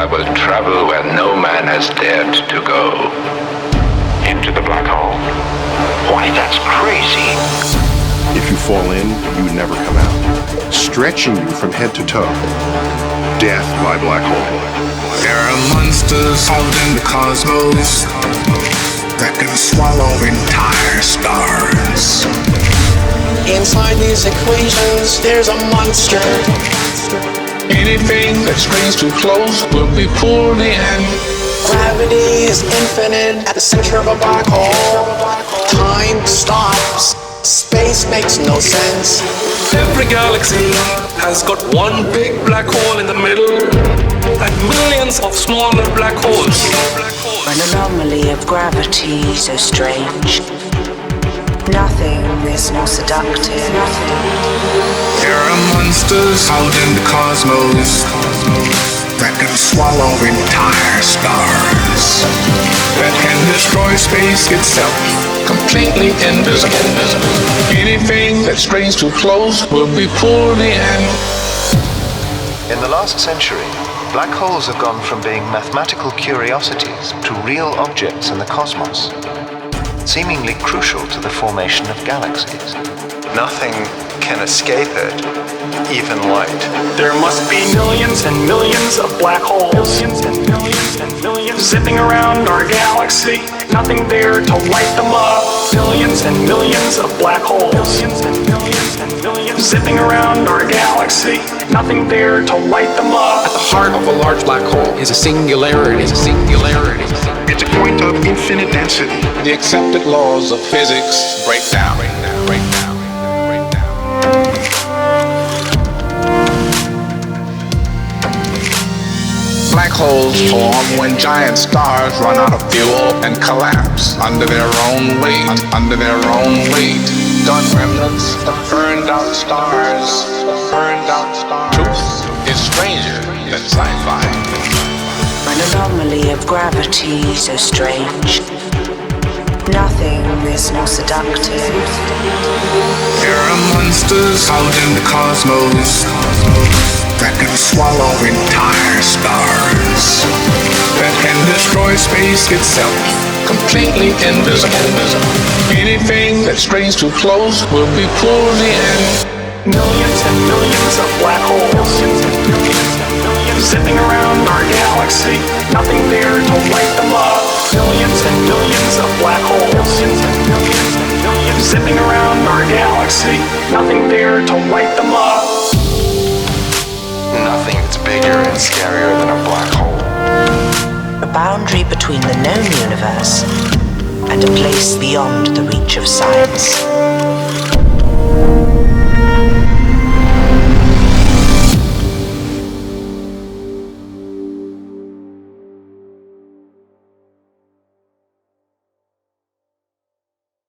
I will travel where no man has dared to go. Into the black hole. Why, that's crazy. If you fall in, you never come out, stretching you from head to toe. Death by black hole. There are monsters out in the cosmos that can swallow entire stars. Inside these equations, there's a monster. Anything that strains too close will be pulled in. Gravity is infinite at the center of a black hole. Time stops. Space makes no sense. Every galaxy has got one big black hole in the middle and millions of smaller black holes. An anomaly of gravity so strange. Nothing is more seductive. There are monsters out in the cosmos that can swallow entire stars. That can destroy space itself, completely invisible. Anything that strains too close will be pulled in. In the last century, black holes have gone from being mathematical curiosities to real objects in the cosmos, seemingly crucial to the formation of galaxies. Nothing can escape it, even light. There must be millions and millions of black holes. Millions and millions and millions zipping around our galaxy. Nothing there to light them up. Millions and millions of black holes. Millions and millions and millions zipping around our galaxy. Nothing there to light them up. At the heart of a large black hole is a singularity. Is a singularity. It's a point of infinite density. The accepted laws of physics break down. Break down. Break down. Black holes form when giant stars run out of fuel and collapse under their own weight. Under their own weight. Gun remnants of burned out stars. Burned out stars. Truth is stranger than sci-fi. An anomaly of gravity so strange. Nothing is more seductive. There are monsters out in the cosmos that can swallow entire stars. That can destroy space itself, completely invisible. Anything that strains too close will be pulled in. Millions and millions of black holes. Nothing there to light them up. Millions and millions of black holes. Millions and millions and millions zipping around our galaxy. Nothing there to light them up. Nothing that's bigger and scarier than a black hole. A boundary between the known universe and a place beyond the reach of science.